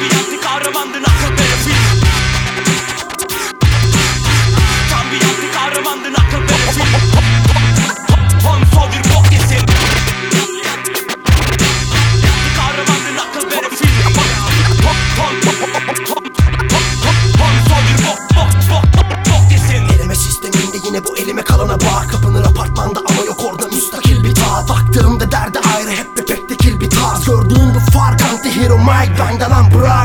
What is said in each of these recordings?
bir yazlık kahramandın akıl perefil Tam bir yazlık kahramandın akıl perefil Hon sodur bok yesin Yazlık kahramandın akıl perefil Hon hon Hon sodur bok bok bok bok sisteminde yine bu elime kalana bağ. Kapınır apartmanda ama yok orada müstakil bir dağ. Baktığımda derdi ayrı hep bebekte kil bir tarz. Gördüğüm bu fark hero Mike benden lan bra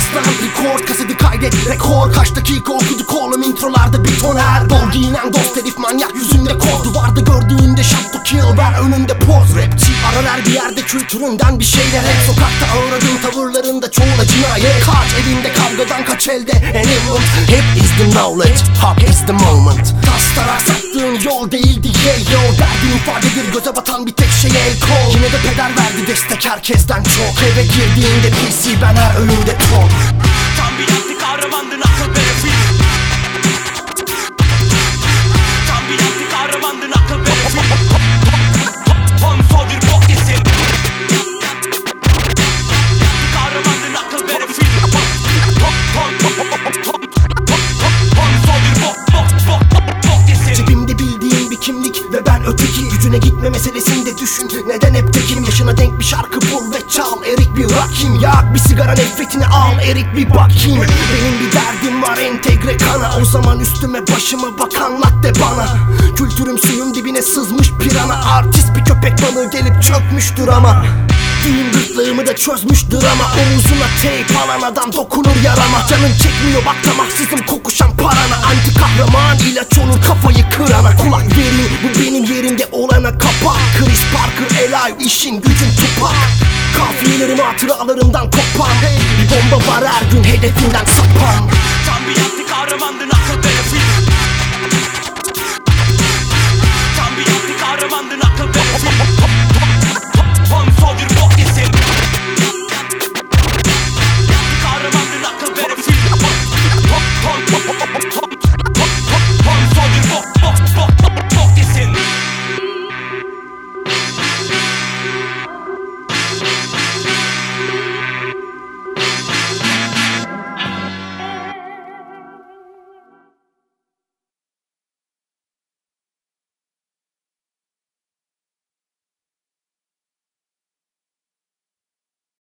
Teybe yaslan record kaseti kaydet rekor. Kaç dakika okuduk oğlum introlarda bir toner Bol. Giyinen dost herif manyak yüzünde kod Duvarda gördüğünde shot to kill ben önünde poz Rapçi aralar bir yerde kültüründen bir şeyler Hep. Sokakta ağradığın tavırlarında çoğuna cinayet. Kaç elinde kavgadan kaç elde animal Hep is the knowledge, hop is the moment. Taslarak sattığın yol değildi yeah yo Derdin ifadedir göze batan bir tek şey el kol. Yine de peder verdi destek herkesten çok. Eve girdiğinde PC ben her önünde top. Tam bir anti kahramandın akıl Gücüne gitme meselesinde düşün Neden hep tekim yaşına denk bir şarkı bul ve çal. Erik bir rakim yak bir sigara nefretini al. Erik bir bakayım. Benim bir derdim var. Entegre kana. O zaman üstüme başımı bak. Anlat de bana. Kültürüm suyun dibine sızmış pirana. Artist bir köpek balığı gelip çökmüştür ama. Düğün gırtlağımı da çözmüştür ama. Omuzuna teyp alan adam dokunur yarama. Canın çekmiyor. Bak tamaksızım kokuşan parana ilaç olur kafayı kırana Kulak verin. Bu benim yerimde olana kapak Chris Parker Eli işin gücün tupak Kafiyelerim hatıralarımdan kopan Bir bomba var her gün hedefinden sapan Tam bir anti kahramandın akıl berefil